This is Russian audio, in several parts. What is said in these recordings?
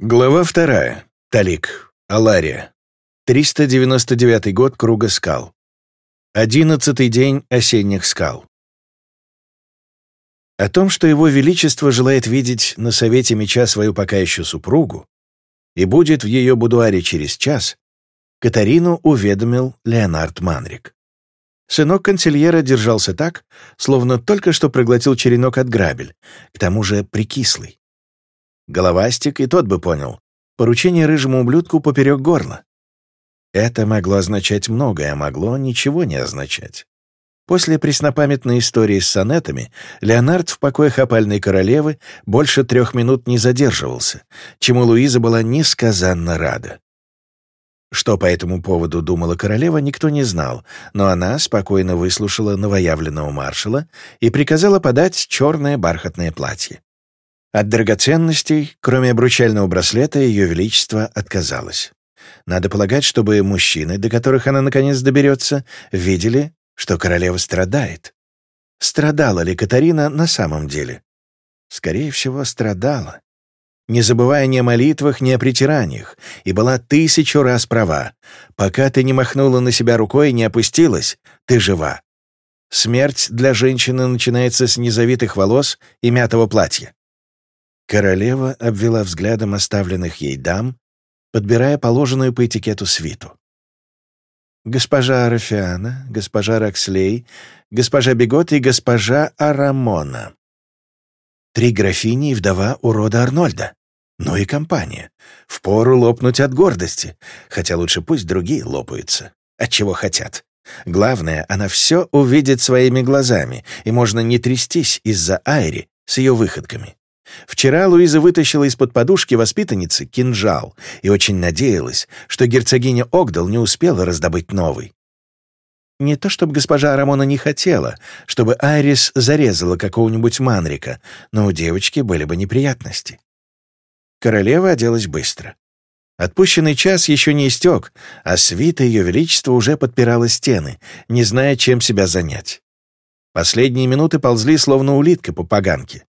Глава вторая. Талик. Алария. 399 год Круга скал. Одиннадцатый день осенних скал. О том, что его величество желает видеть на совете меча свою пока еще супругу и будет в ее будуаре через час, Катарину уведомил Леонард Манрик. Сынок консильера держался так, словно только что проглотил черенок от грабель, к тому же прикислый. Головастик и тот бы понял. Поручение рыжему ублюдку поперек горла. Это могло означать многое, а могло ничего не означать. После преснопамятной истории с сонетами Леонард в покоях опальной королевы больше трех минут не задерживался, чему Луиза была несказанно рада. Что по этому поводу думала королева, никто не знал, но она спокойно выслушала новоявленного маршала и приказала подать черное бархатное платье. От драгоценностей, кроме обручального браслета, ее величество отказалось. Надо полагать, чтобы мужчины, до которых она наконец доберется, видели, что королева страдает. Страдала ли Катарина на самом деле? Скорее всего, страдала. Не забывая ни о молитвах, ни о притираниях, и была тысячу раз права. Пока ты не махнула на себя рукой и не опустилась, ты жива. Смерть для женщины начинается с незавитых волос и мятого платья. Королева обвела взглядом оставленных ей дам, подбирая положенную по этикету свиту. Госпожа Арафиана, госпожа Рокслей, госпожа Бегот и госпожа Арамона. Три графини и вдова урода Арнольда. Ну и компания. Впору лопнуть от гордости, хотя лучше пусть другие лопаются. От чего хотят. Главное, она все увидит своими глазами, и можно не трястись из-за Айри с ее выходками. Вчера Луиза вытащила из-под подушки воспитанницы кинжал и очень надеялась, что герцогиня Огдал не успела раздобыть новый. Не то чтобы госпожа Рамона не хотела, чтобы Айрис зарезала какого-нибудь манрика, но у девочки были бы неприятности. Королева оделась быстро. Отпущенный час еще не истек, а свита Ее Величества уже подпирала стены, не зная, чем себя занять. Последние минуты ползли, словно улитка по поганке.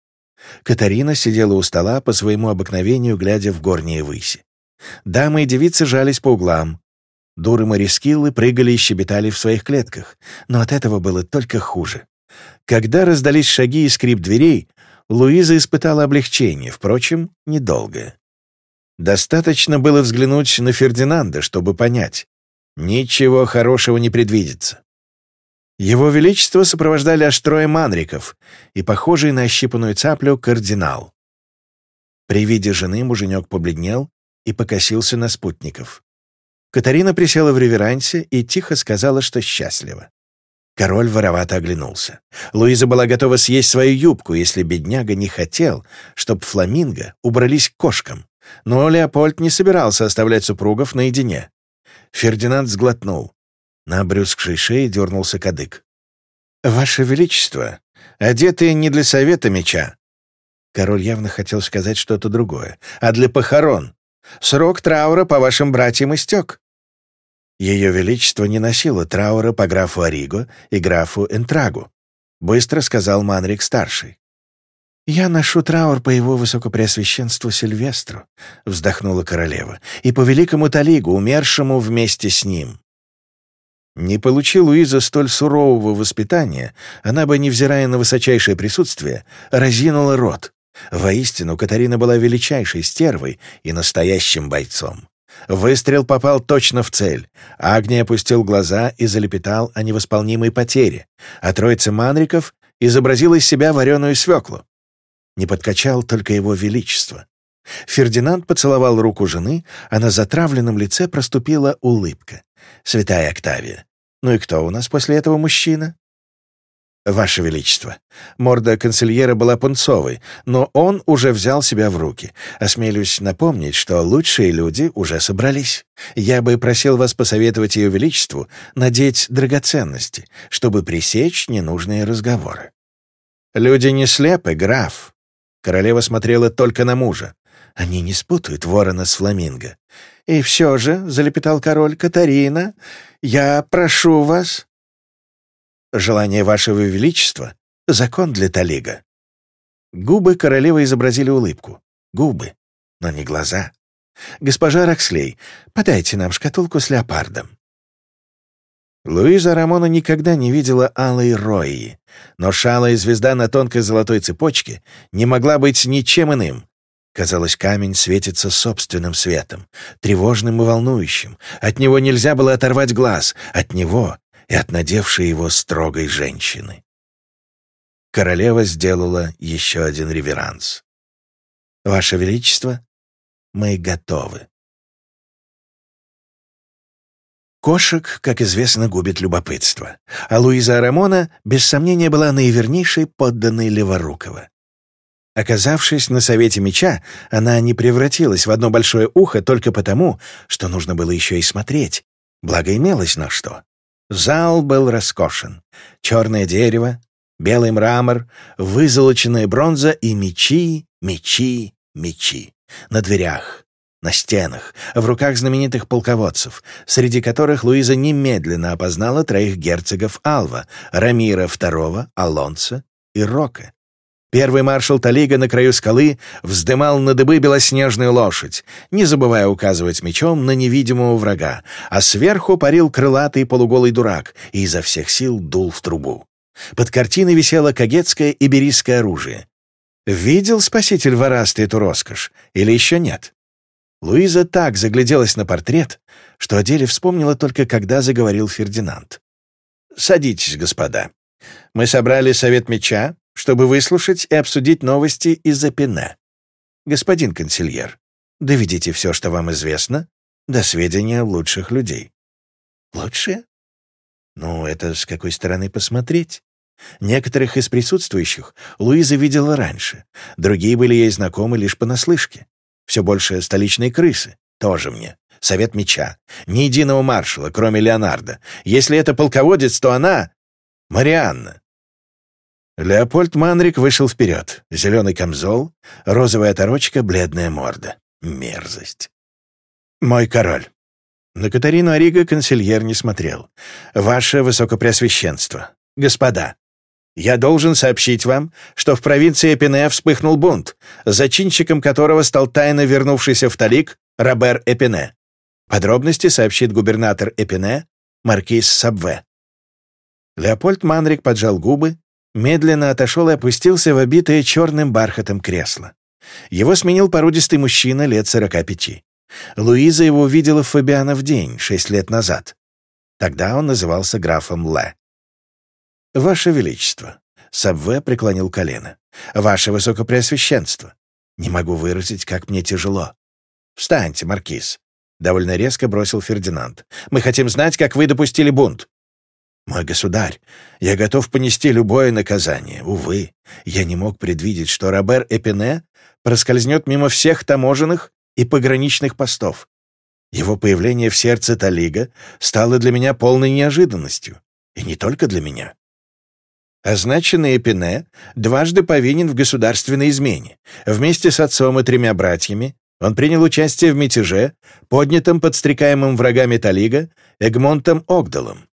Катарина сидела у стола по своему обыкновению, глядя в горние выси. Дамы и девицы жались по углам. Дуры морескиллы прыгали и щебетали в своих клетках, но от этого было только хуже. Когда раздались шаги и скрип дверей, Луиза испытала облегчение, впрочем, недолгое. Достаточно было взглянуть на Фердинанда, чтобы понять. Ничего хорошего не предвидится. Его Величество сопровождали аж трое манриков и похожий на ощипанную цаплю кардинал. При виде жены муженек побледнел и покосился на спутников. Катарина присела в реверансе и тихо сказала, что счастлива. Король воровато оглянулся. Луиза была готова съесть свою юбку, если бедняга не хотел, чтобы фламинго убрались к кошкам. Но Леопольд не собирался оставлять супругов наедине. Фердинанд сглотнул. На обрюзгшей шее дернулся кадык. «Ваше Величество, одетые не для совета меча». Король явно хотел сказать что-то другое. «А для похорон. Срок траура по вашим братьям истек». Ее Величество не носило траура по графу Ориго и графу Энтрагу, быстро сказал Манрик-старший. «Я ношу траур по его высокопреосвященству Сильвестру», — вздохнула королева, «и по великому Талигу, умершему вместе с ним. Не получи Луиза столь сурового воспитания, она бы, невзирая на высочайшее присутствие, разинула рот. Воистину, Катарина была величайшей стервой и настоящим бойцом. Выстрел попал точно в цель. Агния опустил глаза и залепетал о невосполнимой потере, а троица манриков изобразила из себя вареную свеклу. Не подкачал только его величество. Фердинанд поцеловал руку жены, а на затравленном лице проступила улыбка. «Святая Октавия, ну и кто у нас после этого мужчина?» «Ваше Величество, морда консильера была пунцовой, но он уже взял себя в руки. Осмелюсь напомнить, что лучшие люди уже собрались. Я бы просил вас посоветовать Ее Величеству надеть драгоценности, чтобы пресечь ненужные разговоры». «Люди не слепы, граф». Королева смотрела только на мужа. Они не спутают ворона с фламинго. «И все же», — залепетал король, — «Катарина, я прошу вас...» «Желание вашего величества — закон для Талига». Губы королевы изобразили улыбку. Губы. но не глаза. «Госпожа Рокслей, подайте нам шкатулку с леопардом». Луиза Рамона никогда не видела алой рои, но шалая звезда на тонкой золотой цепочке не могла быть ничем иным. Казалось, камень светится собственным светом, тревожным и волнующим. От него нельзя было оторвать глаз, от него и от надевшей его строгой женщины. Королева сделала еще один реверанс. «Ваше Величество, мы готовы». Кошек, как известно, губит любопытство, а Луиза Арамона, без сомнения, была наивернейшей подданной Леворукова. Оказавшись на Совете Меча, она не превратилась в одно большое ухо только потому, что нужно было еще и смотреть, благо имелось на что. Зал был роскошен. Черное дерево, белый мрамор, вызолоченная бронза и мечи, мечи, мечи. На дверях, на стенах, в руках знаменитых полководцев, среди которых Луиза немедленно опознала троих герцогов Алва, Рамира II, Алонса и Рока. Первый маршал Талига на краю скалы вздымал на дыбы белоснежную лошадь, не забывая указывать мечом на невидимого врага, а сверху парил крылатый полуголый дурак и изо всех сил дул в трубу. Под картиной висело кагетское иберийское оружие. Видел спаситель ворасты эту роскошь или еще нет? Луиза так загляделась на портрет, что о деле вспомнила только когда заговорил Фердинанд. «Садитесь, господа. Мы собрали совет меча, чтобы выслушать и обсудить новости из-за Пене. Господин консильер, доведите все, что вам известно, до сведения лучших людей». «Лучшие?» «Ну, это с какой стороны посмотреть?» Некоторых из присутствующих Луиза видела раньше, другие были ей знакомы лишь понаслышке. Все больше столичные крысы. Тоже мне. Совет меча. Ни единого маршала, кроме Леонардо. Если это полководец, то она... Марианна. Леопольд Манрик вышел вперед. Зеленый камзол, розовая оторочка, бледная морда. Мерзость. «Мой король». На Катарину Ориго консильер не смотрел. «Ваше Высокопреосвященство. Господа, я должен сообщить вам, что в провинции Эпине вспыхнул бунт, зачинщиком которого стал тайно вернувшийся в Талик Робер Эпине. Подробности сообщит губернатор Эпине, маркиз Сабве. Леопольд Манрик поджал губы, медленно отошел и опустился в обитое черным бархатом кресло. Его сменил породистый мужчина лет сорока пяти. Луиза его увидела в Фабиана в день, шесть лет назад. Тогда он назывался графом Ле. «Ваше Величество!» Сабве преклонил колено. «Ваше Высокопреосвященство! Не могу выразить, как мне тяжело. Встаньте, Маркиз!» Довольно резко бросил Фердинанд. «Мы хотим знать, как вы допустили бунт». «Мой государь, я готов понести любое наказание. Увы, я не мог предвидеть, что Робер Эпине проскользнет мимо всех таможенных и пограничных постов. Его появление в сердце Талига стало для меня полной неожиданностью. И не только для меня. Означенный Эпине дважды повинен в государственной измене. Вместе с отцом и тремя братьями он принял участие в мятеже, поднятом подстрекаемым врагами Талига Эгмонтом Огдалом.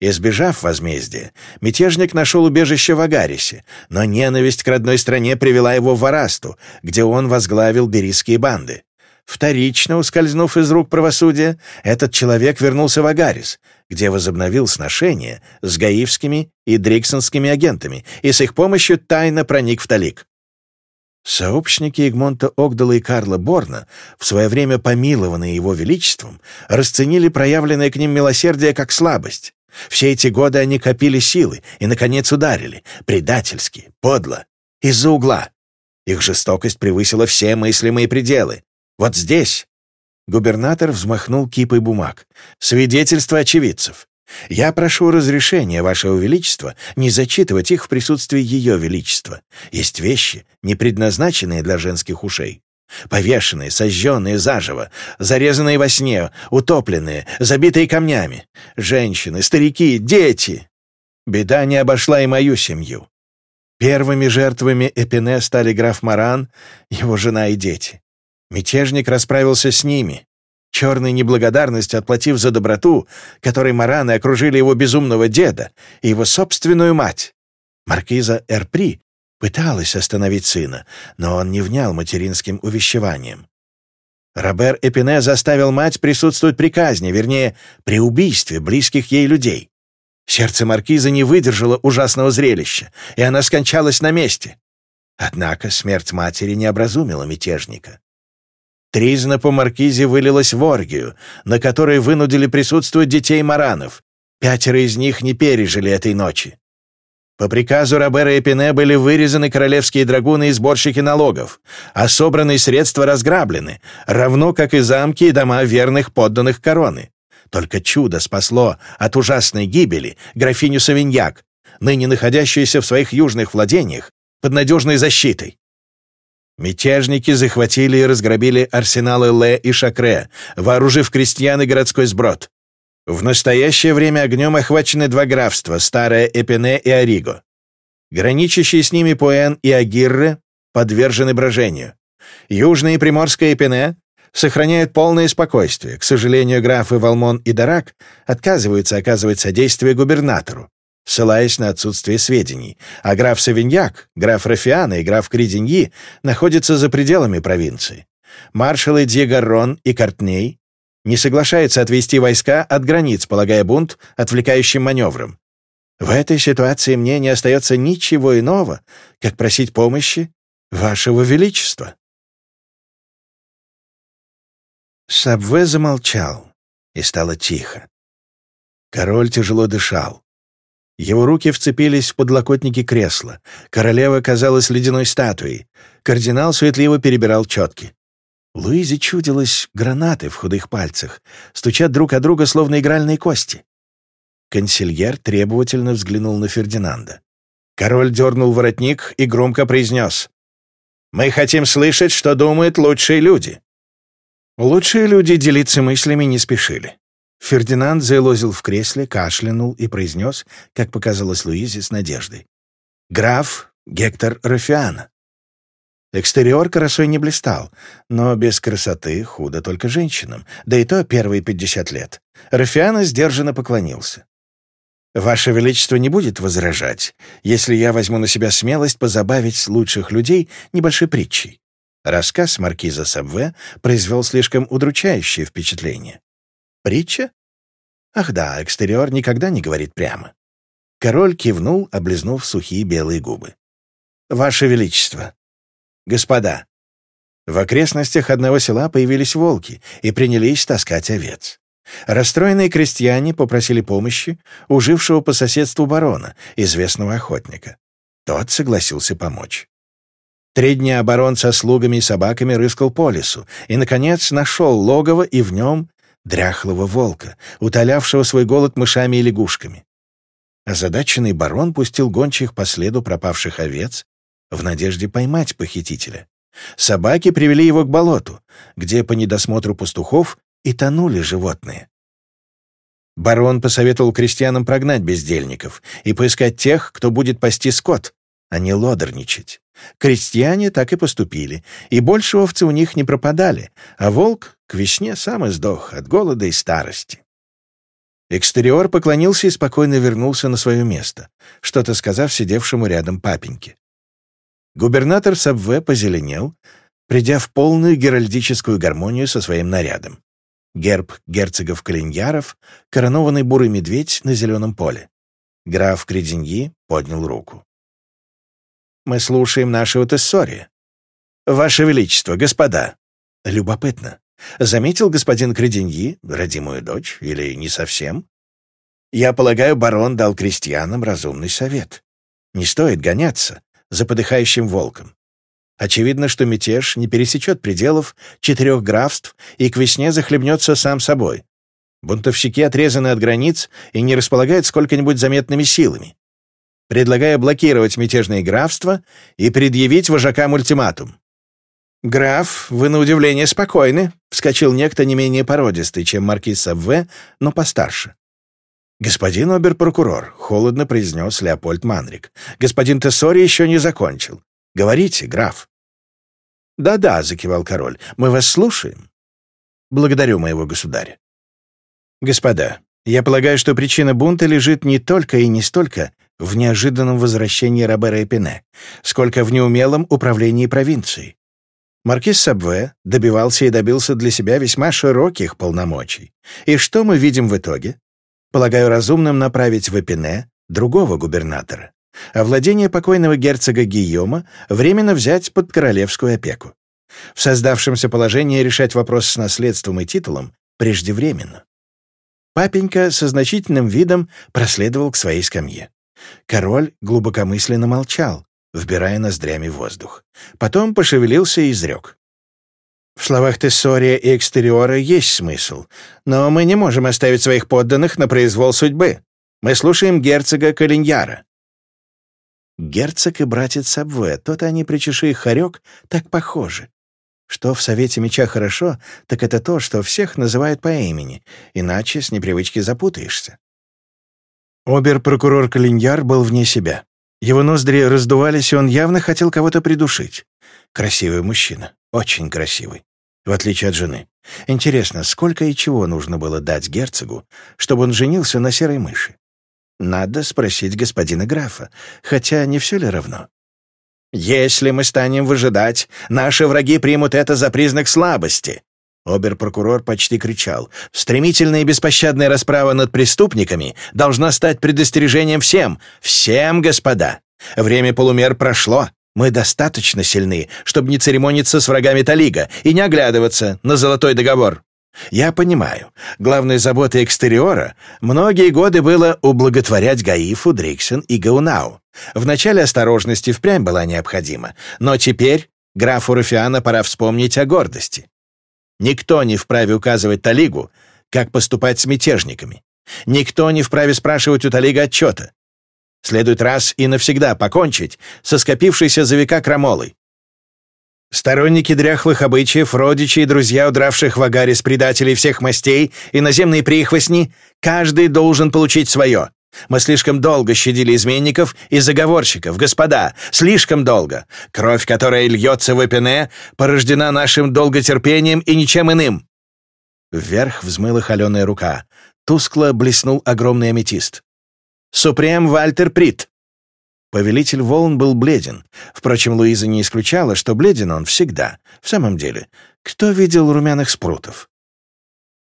Избежав возмездия, мятежник нашел убежище в Агарисе, но ненависть к родной стране привела его в Варасту, где он возглавил берийские банды. Вторично ускользнув из рук правосудия, этот человек вернулся в Агарис, где возобновил сношения с гаивскими и дриксонскими агентами и с их помощью тайно проник в Талик. Сообщники Игмонта Огдала и Карла Борна, в свое время помилованные его величеством, расценили проявленное к ним милосердие как слабость. Все эти годы они копили силы и, наконец, ударили, предательски, подло, из-за угла. Их жестокость превысила все мыслимые пределы. Вот здесь...» Губернатор взмахнул кипой бумаг. «Свидетельства очевидцев. Я прошу разрешения, Вашего Величества, не зачитывать их в присутствии Ее Величества. Есть вещи, не предназначенные для женских ушей. Повешенные, сожженные заживо, зарезанные во сне, утопленные, забитые камнями. Женщины, старики, дети. Беда не обошла и мою семью. Первыми жертвами Эпине стали граф Маран, его жена и дети. Мятежник расправился с ними, черной неблагодарностью отплатив за доброту, которой мараны окружили его безумного деда и его собственную мать. Маркиза Эрпри пыталась остановить сына, но он не внял материнским увещеванием. Робер Эпине заставил мать присутствовать при казни, вернее, при убийстве близких ей людей. Сердце маркиза не выдержало ужасного зрелища, и она скончалась на месте. Однако смерть матери не образумила мятежника. Тризна по маркизе вылилась в оргию, на которой вынудили присутствовать детей Маранов. Пятеро из них не пережили этой ночи. По приказу Робера и Пене были вырезаны королевские драгуны и сборщики налогов, а собранные средства разграблены, равно как и замки и дома верных подданных короны. Только чудо спасло от ужасной гибели графиню Савиньяк, ныне находящуюся в своих южных владениях под надежной защитой. Мятежники захватили и разграбили арсеналы Ле и Шакре, вооружив крестьян и городской сброд. В настоящее время огнем охвачены два графства — Старое Эпене и Ориго. Граничащие с ними Пуэн и Агирре подвержены брожению. Южное и Приморское Эпене сохраняют полное спокойствие. К сожалению, графы Валмон и Дарак отказываются оказывать содействие губернатору, ссылаясь на отсутствие сведений, а граф Савиньяк, граф Рафиана и граф Криденьи находятся за пределами провинции. Маршалы Дьегаррон и Картней не соглашается отвести войска от границ, полагая бунт отвлекающим маневром. В этой ситуации мне не остается ничего иного, как просить помощи Вашего Величества. Сабве замолчал, и стало тихо. Король тяжело дышал. Его руки вцепились в подлокотники кресла. Королева казалась ледяной статуей. Кардинал суетливо перебирал четки. Луизе чудилось гранаты в худых пальцах, стучат друг о друга, словно игральные кости. Консильер требовательно взглянул на Фердинанда. Король дернул воротник и громко произнес. «Мы хотим слышать, что думают лучшие люди». Лучшие люди делиться мыслями не спешили. Фердинанд заелозил в кресле, кашлянул и произнес, как показалось Луизе с надеждой. «Граф Гектор Рафиана». Экстерьер красой не блистал, но без красоты худо только женщинам, да и то первые пятьдесят лет. Рафиана сдержанно поклонился. «Ваше Величество не будет возражать, если я возьму на себя смелость позабавить лучших людей небольшой притчей». Рассказ маркиза Сабве произвел слишком удручающее впечатление. «Притча? Ах да, экстерьер никогда не говорит прямо». Король кивнул, облизнув сухие белые губы. «Ваше Величество, «Господа!» В окрестностях одного села появились волки и принялись таскать овец. Расстроенные крестьяне попросили помощи у жившего по соседству барона, известного охотника. Тот согласился помочь. Три дня барон со слугами и собаками рыскал по лесу и, наконец, нашел логово и в нем дряхлого волка, утолявшего свой голод мышами и лягушками. Озадаченный барон пустил гончих по следу пропавших овец в надежде поймать похитителя. Собаки привели его к болоту, где по недосмотру пастухов и тонули животные. Барон посоветовал крестьянам прогнать бездельников и поискать тех, кто будет пасти скот, а не лодорничать. Крестьяне так и поступили, и больше овцы у них не пропадали, а волк к весне сам издох от голода и старости. Экстериор поклонился и спокойно вернулся на свое место, что-то сказав сидевшему рядом папеньке. Губернатор Сабве позеленел, придя в полную геральдическую гармонию со своим нарядом. Герб герцогов Калиньяров, коронованный бурый медведь на зеленом поле. Граф Креденьи поднял руку. «Мы слушаем нашего Тессори. Ваше Величество, господа!» «Любопытно. Заметил господин Креденьи, родимую дочь, или не совсем?» «Я полагаю, барон дал крестьянам разумный совет. Не стоит гоняться за подыхающим волком. Очевидно, что мятеж не пересечет пределов четырех графств и к весне захлебнется сам собой. Бунтовщики отрезаны от границ и не располагают сколько-нибудь заметными силами. Предлагаю блокировать мятежные графства и предъявить вожакам ультиматум. «Граф, вы на удивление спокойны», — вскочил некто не менее породистый, чем маркиз Савве, но постарше. «Господин обер-прокурор», — холодно произнес Леопольд Манрик, — «господин Тессори еще не закончил. Говорите, граф». «Да-да», — закивал король, — «мы вас слушаем». «Благодарю моего государя». «Господа, я полагаю, что причина бунта лежит не только и не столько в неожиданном возвращении Робера Эпине, сколько в неумелом управлении провинцией. Маркиз Сабве добивался и добился для себя весьма широких полномочий. И что мы видим в итоге? Полагаю разумным направить в Эпине другого губернатора, а владение покойного герцога Гийома временно взять под королевскую опеку. В создавшемся положении решать вопрос с наследством и титулом преждевременно. Папенька со значительным видом проследовал к своей скамье. Король глубокомысленно молчал, вбирая ноздрями воздух. Потом пошевелился и изрек. В словах Тессория и Экстериора есть смысл, но мы не можем оставить своих подданных на произвол судьбы. Мы слушаем герцога Калиньяра. Герцог и братец Сабве, тот они, причеши их хорек, так похожи. Что в Совете Меча хорошо, так это то, что всех называют по имени, иначе с непривычки запутаешься. Обер-прокурор Калиньяр был вне себя. Его ноздри раздувались, и он явно хотел кого-то придушить. Красивый мужчина, очень красивый, в отличие от жены. Интересно, сколько и чего нужно было дать герцогу, чтобы он женился на серой мыши? Надо спросить господина графа, хотя не все ли равно? «Если мы станем выжидать, наши враги примут это за признак слабости», Обер-прокурор почти кричал. «Стремительная и беспощадная расправа над преступниками должна стать предостережением всем, всем, господа! Время полумер прошло. Мы достаточно сильны, чтобы не церемониться с врагами Талига и не оглядываться на золотой договор. Я понимаю, главной заботой экстериора многие годы было ублаготворять Гаифу, Дриксен и Гаунау. Вначале осторожность и впрямь была необходима, но теперь графу Руфиана пора вспомнить о гордости. Никто не вправе указывать Талигу, как поступать с мятежниками. Никто не вправе спрашивать у Талига отчета. Следует раз и навсегда покончить со скопившейся за века крамолой. Сторонники дряхлых обычаев, родичи и друзья удравших в агаре с предателей всех мастей, иноземные прихвостни, каждый должен получить свое. Мы слишком долго щадили изменников и заговорщиков, господа, слишком долго. Кровь, которая льется в Эпене, порождена нашим долготерпением и ничем иным». Вверх взмыла холеная рука. Тускло блеснул огромный аметист. «Супрем Вальтер Прит!» Повелитель волн был бледен. Впрочем, Луиза не исключала, что бледен он всегда. В самом деле, кто видел румяных спрутов?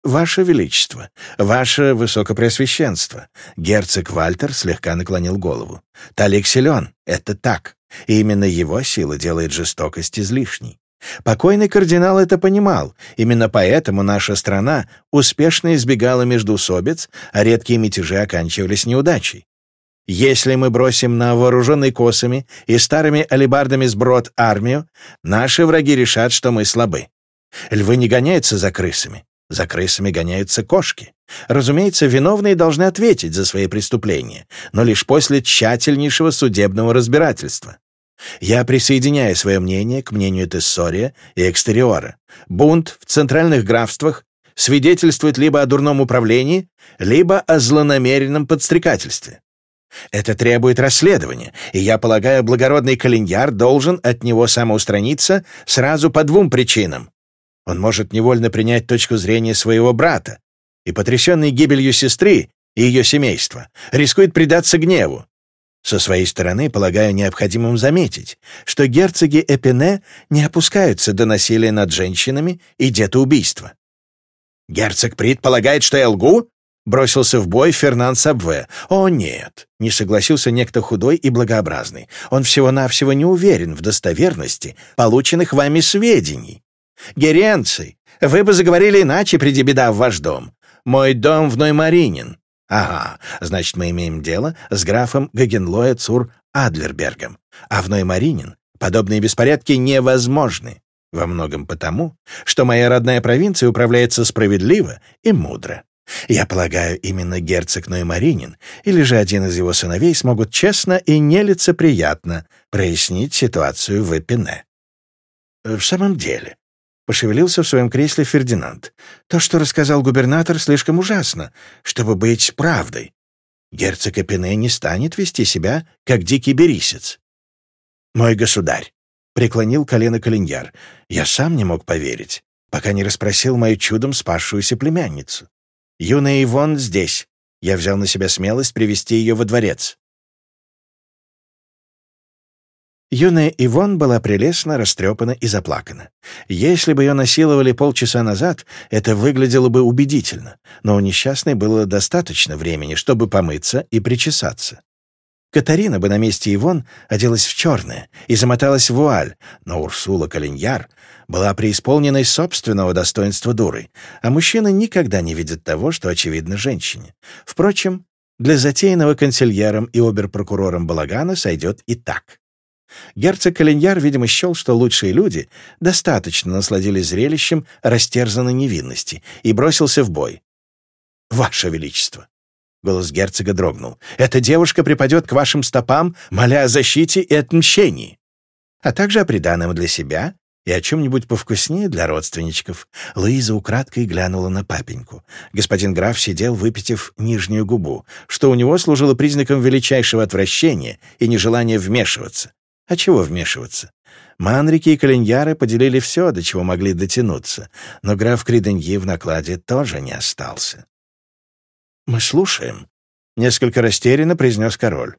«Ваше Величество, Ваше Высокопреосвященство!» Герцог Вальтер слегка наклонил голову. «Талик силен, это так. И именно его сила делает жестокость излишней. Покойный кардинал это понимал. Именно поэтому наша страна успешно избегала междоусобиц, а редкие мятежи оканчивались неудачей. Если мы бросим на вооруженный косами и старыми алебардами сброд армию, наши враги решат, что мы слабы. Львы не гоняются за крысами. За крысами гоняются кошки. Разумеется, виновные должны ответить за свои преступления, но лишь после тщательнейшего судебного разбирательства. Я присоединяю свое мнение к мнению Тессория и Экстериора. Бунт в центральных графствах свидетельствует либо о дурном управлении, либо о злонамеренном подстрекательстве. Это требует расследования, и я полагаю, благородный Калиньяр должен от него самоустраниться сразу по двум причинам. Он может невольно принять точку зрения своего брата, и, потрясенный гибелью сестры и ее семейства, рискует предаться гневу. Со своей стороны, полагаю, необходимым заметить, что герцоги Эпине не опускаются до насилия над женщинами и детоубийства. «Герцог Прит полагает, что я лгу?» Бросился в бой Фернан Сабве. «О, нет!» — не согласился некто худой и благообразный. «Он всего-навсего не уверен в достоверности полученных вами сведений. Геренций, вы бы заговорили иначе, приди беда в ваш дом. Мой дом в Ноймаринин. Ага, значит, мы имеем дело с графом Гагенлоя Цур Адлербергом. А в подобные беспорядки невозможны. Во многом потому, что моя родная провинция управляется справедливо и мудро. Я полагаю, именно герцог Ноймаринин или же один из его сыновей смогут честно и нелицеприятно прояснить ситуацию в Эпине. В самом деле, Пошевелился в своем кресле Фердинанд. То, что рассказал губернатор, слишком ужасно, чтобы быть правдой. Герцог Эпине не станет вести себя, как дикий берисец. «Мой государь», — преклонил колено Калиньяр, — «я сам не мог поверить, пока не расспросил мою чудом спасшуюся племянницу. Юная Ивон здесь. Я взял на себя смелость привести ее во дворец. Юная Ивон была прелестно растрепана и заплакана. Если бы ее насиловали полчаса назад, это выглядело бы убедительно, но у несчастной было достаточно времени, чтобы помыться и причесаться. Катарина бы на месте Ивон оделась в черное и замоталась в вуаль, но Урсула Калиньяр была преисполненной собственного достоинства дурой, а мужчина никогда не видит того, что очевидно женщине. Впрочем, для затеянного консильером и оберпрокурором балагана сойдет и так. Герцог Калиньяр, видимо, счел, что лучшие люди достаточно насладились зрелищем растерзанной невинности и бросился в бой. «Ваше Величество!» Голос герцога дрогнул. «Эта девушка припадет к вашим стопам, моля о защите и отмщении, а также о приданом для себя и о чем-нибудь повкуснее для родственничков». Луиза украдкой глянула на папеньку. Господин граф сидел, выпитив нижнюю губу, что у него служило признаком величайшего отвращения и нежелания вмешиваться. А чего вмешиваться? Манрики и Калиньяры поделили все, до чего могли дотянуться, но граф Криденьи в накладе тоже не остался. «Мы слушаем», — несколько растерянно произнес король.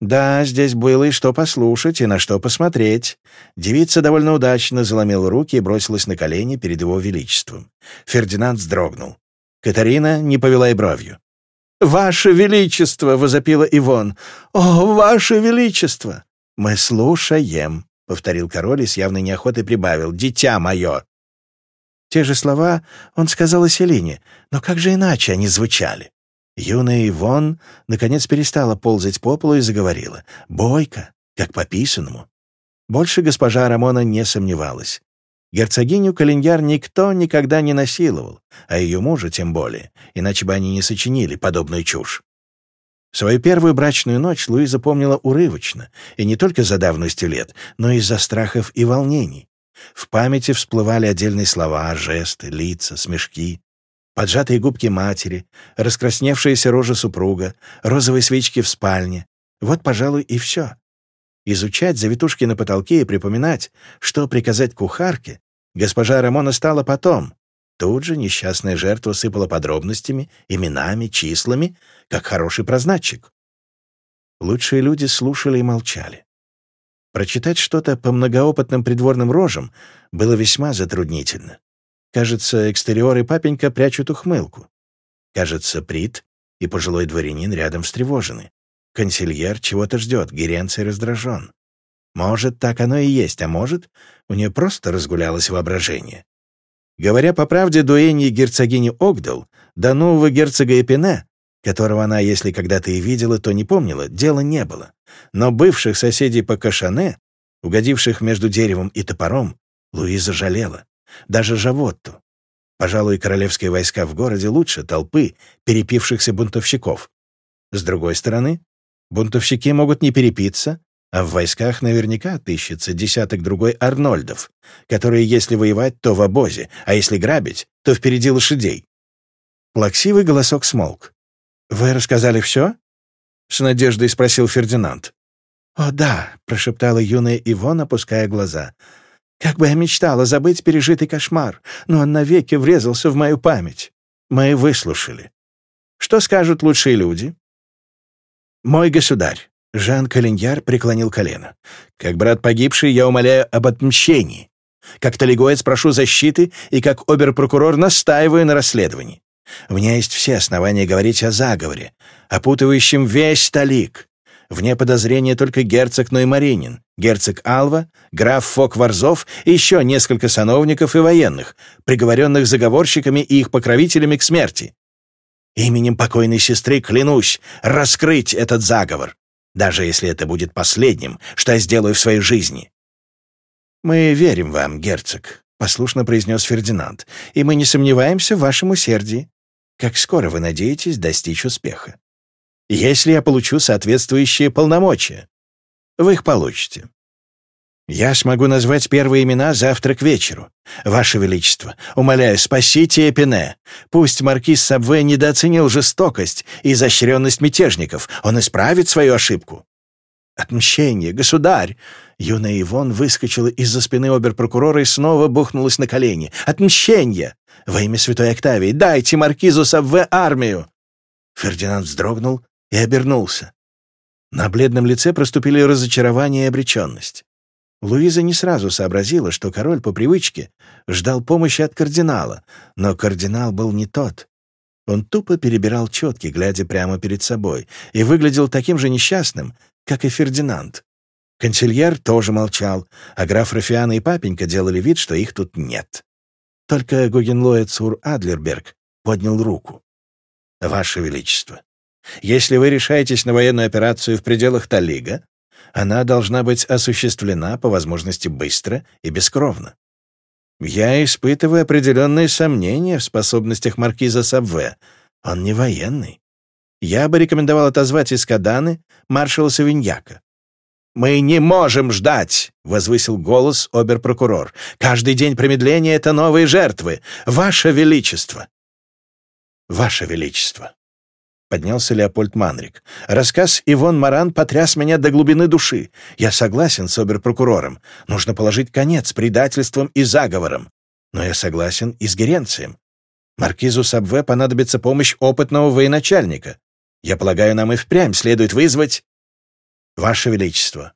«Да, здесь было и что послушать, и на что посмотреть». Девица довольно удачно заломила руки и бросилась на колени перед его величеством. Фердинанд вздрогнул. Катарина не повела и бровью. «Ваше Величество!» — возопила Ивон. «О, Ваше Величество!» «Мы слушаем», — повторил король и с явной неохотой прибавил. «Дитя мое!» Те же слова он сказал и Селине, но как же иначе они звучали? Юная Ивон наконец перестала ползать по полу и заговорила. Бойко, как по писанному. Больше госпожа Рамона не сомневалась. Герцогиню Калиньяр никто никогда не насиловал, а ее мужа тем более, иначе бы они не сочинили подобную чушь. Свою первую брачную ночь Луиза помнила урывочно, и не только за давностью лет, но и из-за страхов и волнений. В памяти всплывали отдельные слова, жесты, лица, смешки, поджатые губки матери, раскрасневшаяся рожа супруга, розовые свечки в спальне. Вот, пожалуй, и все. Изучать завитушки на потолке и припоминать, что приказать кухарке, госпожа Рамона стала потом, Тут же несчастная жертва сыпала подробностями, именами, числами, как хороший прознатчик. Лучшие люди слушали и молчали. Прочитать что-то по многоопытным придворным рожам было весьма затруднительно. Кажется, экстериор и папенька прячут ухмылку. Кажется, Прит и пожилой дворянин рядом встревожены. Консильер чего-то ждет, Геренций раздражен. Может, так оно и есть, а может, у нее просто разгулялось воображение. Говоря по правде, дуэньи герцогини Огдал до нового герцога Эпине, которого она, если когда-то и видела, то не помнила, дела не было. Но бывших соседей по Кашане, угодивших между деревом и топором, Луиза жалела. Даже Жавотту. Пожалуй, королевские войска в городе лучше толпы перепившихся бунтовщиков. С другой стороны, бунтовщики могут не перепиться, а в войсках наверняка отыщется десяток другой Арнольдов, которые, если воевать, то в обозе, а если грабить, то впереди лошадей. Плаксивый голосок смолк. «Вы рассказали все?» — с надеждой спросил Фердинанд. «О, да», — прошептала юная Ивон, опуская глаза. «Как бы я мечтала забыть пережитый кошмар, но он навеки врезался в мою память. Мы выслушали. Что скажут лучшие люди?» «Мой государь, Жан Калиньяр преклонил колено. «Как брат погибший, я умоляю об отмщении. Как талигоец прошу защиты и как оберпрокурор настаиваю на расследовании. У меня есть все основания говорить о заговоре, опутывающем весь талик. Вне подозрения только герцог Ноймаринин, герцог Алва, граф Фок-Варзов и еще несколько сановников и военных, приговоренных заговорщиками и их покровителями к смерти. Именем покойной сестры клянусь раскрыть этот заговор даже если это будет последним, что я сделаю в своей жизни». «Мы верим вам, герцог», — послушно произнес Фердинанд, «и мы не сомневаемся в вашем усердии. Как скоро вы надеетесь достичь успеха? Если я получу соответствующие полномочия, вы их получите. Я смогу назвать первые имена завтра к вечеру. Ваше Величество, умоляю, спасите Эпине. Пусть маркиз Сабве недооценил жестокость и изощренность мятежников. Он исправит свою ошибку. Отмщение, государь! Юная Ивон выскочила из-за спины оберпрокурора и снова бухнулась на колени. Отмщение! Во имя святой Октавии, дайте маркизу Сабве армию! Фердинанд вздрогнул и обернулся. На бледном лице проступили разочарование и обреченность. Луиза не сразу сообразила, что король по привычке ждал помощи от кардинала, но кардинал был не тот. Он тупо перебирал четки, глядя прямо перед собой, и выглядел таким же несчастным, как и Фердинанд. Консильер тоже молчал, а граф Рафиана и папенька делали вид, что их тут нет. Только Гогенлоэ Цур Адлерберг поднял руку. «Ваше Величество, если вы решаетесь на военную операцию в пределах Талига, она должна быть осуществлена по возможности быстро и бескровно. Я испытываю определенные сомнения в способностях маркиза Сабве. Он не военный. Я бы рекомендовал отозвать из Каданы маршала Савиньяка. «Мы не можем ждать!» — возвысил голос оберпрокурор. «Каждый день промедления — это новые жертвы. Ваше Величество!» «Ваше Величество!» Поднялся Леопольд Манрик. «Рассказ Ивон Маран потряс меня до глубины души. Я согласен с оберпрокурором. Нужно положить конец предательствам и заговорам. Но я согласен и с Геренцием. Маркизу Сабве понадобится помощь опытного военачальника. Я полагаю, нам и впрямь следует вызвать...» «Ваше Величество!»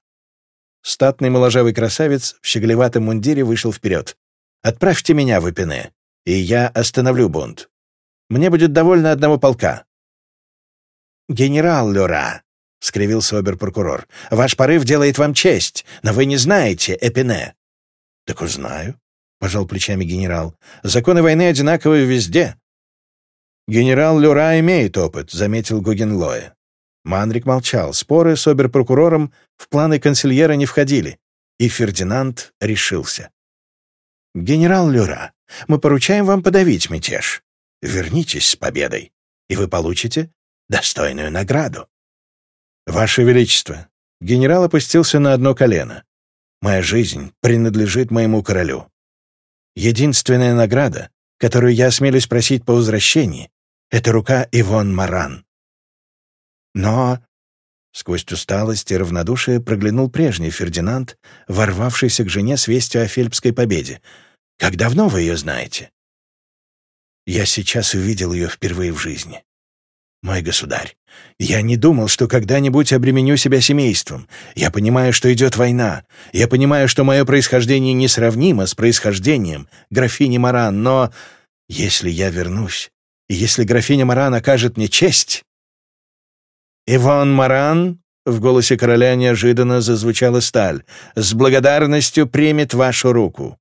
Статный моложавый красавец в щеголеватом мундире вышел вперед. «Отправьте меня в Эпине, и я остановлю бунт. Мне будет довольно одного полка. «Генерал Люра», — скривился оберпрокурор, — «ваш порыв делает вам честь, но вы не знаете Эпине». «Так уж знаю», — пожал плечами генерал. «Законы войны одинаковые везде». «Генерал Люра имеет опыт», — заметил Гугенлоэ. Манрик молчал. Споры с оберпрокурором в планы консильера не входили, и Фердинанд решился. «Генерал Люра, мы поручаем вам подавить мятеж. Вернитесь с победой, и вы получите достойную награду. Ваше Величество, генерал опустился на одно колено. Моя жизнь принадлежит моему королю. Единственная награда, которую я осмелюсь просить по возвращении, это рука Ивон Маран. Но Сквозь усталость и равнодушие проглянул прежний Фердинанд, ворвавшийся к жене с вестью о фельпской победе. «Как давно вы ее знаете?» «Я сейчас увидел ее впервые в жизни. «Мой государь, я не думал, что когда-нибудь обременю себя семейством. Я понимаю, что идет война. Я понимаю, что мое происхождение несравнимо с происхождением графини Маран, но если я вернусь, и если графиня Маран окажет мне честь...» «Иван Маран», — в голосе короля неожиданно зазвучала сталь, «с благодарностью примет вашу руку.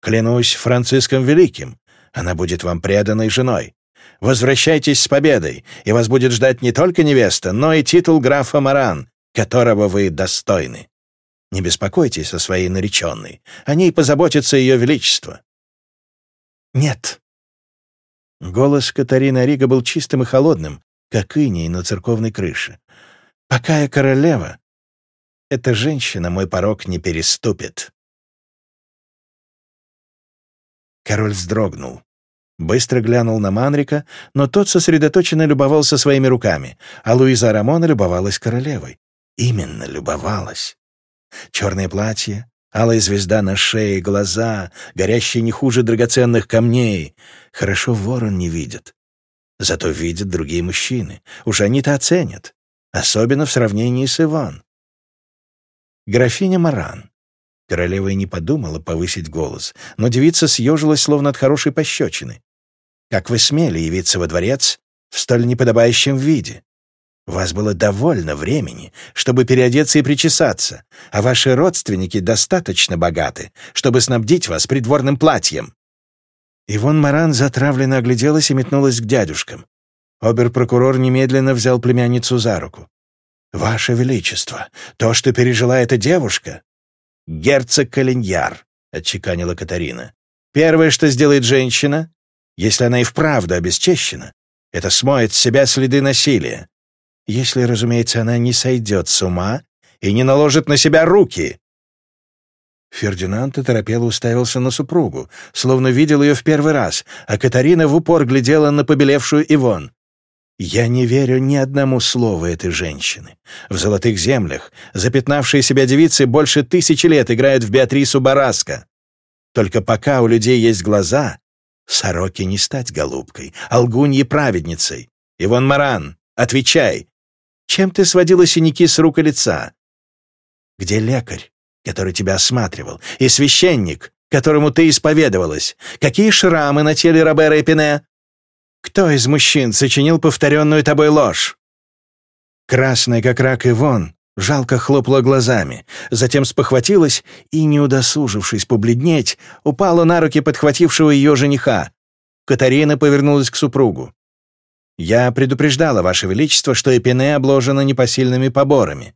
Клянусь Франциском Великим, она будет вам преданной женой. Возвращайтесь с победой, и вас будет ждать не только невеста, но и титул графа Маран, которого вы достойны. Не беспокойтесь о своей нареченной, о ней позаботится ее величество». «Нет». Голос Катарины Рига был чистым и холодным, как иней на церковной крыше. «Пока я королева, эта женщина мой порог не переступит». Король вздрогнул. Быстро глянул на Манрика, но тот сосредоточенно любовался своими руками, а Луиза Рамона любовалась королевой. Именно любовалась. Черное платье, алая звезда на шее, глаза, горящие не хуже драгоценных камней. Хорошо ворон не видит. Зато видят другие мужчины. Уж они-то оценят. Особенно в сравнении с Иван. Графиня Маран. Королева и не подумала повысить голос, но девица съежилась, словно от хорошей пощечины. Как вы смели явиться во дворец в столь неподобающем виде? У вас было довольно времени, чтобы переодеться и причесаться, а ваши родственники достаточно богаты, чтобы снабдить вас придворным платьем». Ивон Маран затравленно огляделась и метнулась к дядюшкам. Оберпрокурор немедленно взял племянницу за руку. «Ваше Величество, то, что пережила эта девушка...» «Герцог Калиньяр», — отчеканила Катарина. «Первое, что сделает женщина, если она и вправду обесчещена, это смоет с себя следы насилия. Если, разумеется, она не сойдет с ума и не наложит на себя руки. Фердинанд оторопело уставился на супругу, словно видел ее в первый раз, а Катарина в упор глядела на побелевшую Ивон. «Я не верю ни одному слову этой женщины. В золотых землях запятнавшие себя девицы больше тысячи лет играют в Беатрису Бараска. Только пока у людей есть глаза, Сороке не стать голубкой, а лгуньей праведницей. Иван Маран, отвечай. Чем ты сводила синяки с рук и лица? Где лекарь, который тебя осматривал, и священник, которому ты исповедовалась? Какие шрамы на теле Робера Эпине? Кто из мужчин сочинил повторенную тобой ложь?» Красная, как рак Ивон, жалко хлопала глазами, затем спохватилась и, не удосужившись побледнеть, упала на руки подхватившего ее жениха. Катарина повернулась к супругу. «Я предупреждала, Ваше Величество, что Эпине обложена непосильными поборами,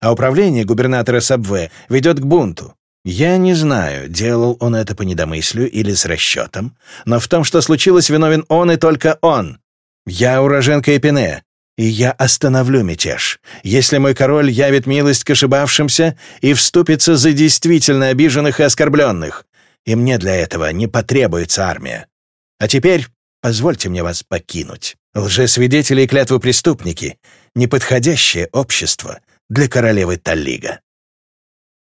а управление губернатора Сабве ведет к бунту. Я не знаю, делал он это по недомыслию или с расчетом, но в том, что случилось, виновен он и только он. Я уроженка Эпине, и я остановлю мятеж, если мой король явит милость к ошибавшимся и вступится за действительно обиженных и оскорбленных. И мне для этого не потребуется армия. А теперь позвольте мне вас покинуть. Лжесвидетели и клятвопреступники — неподходящее общество для королевы Таллига.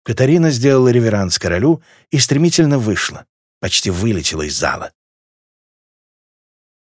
Катарина сделала реверанс королю и стремительно вышла, почти вылетела из зала.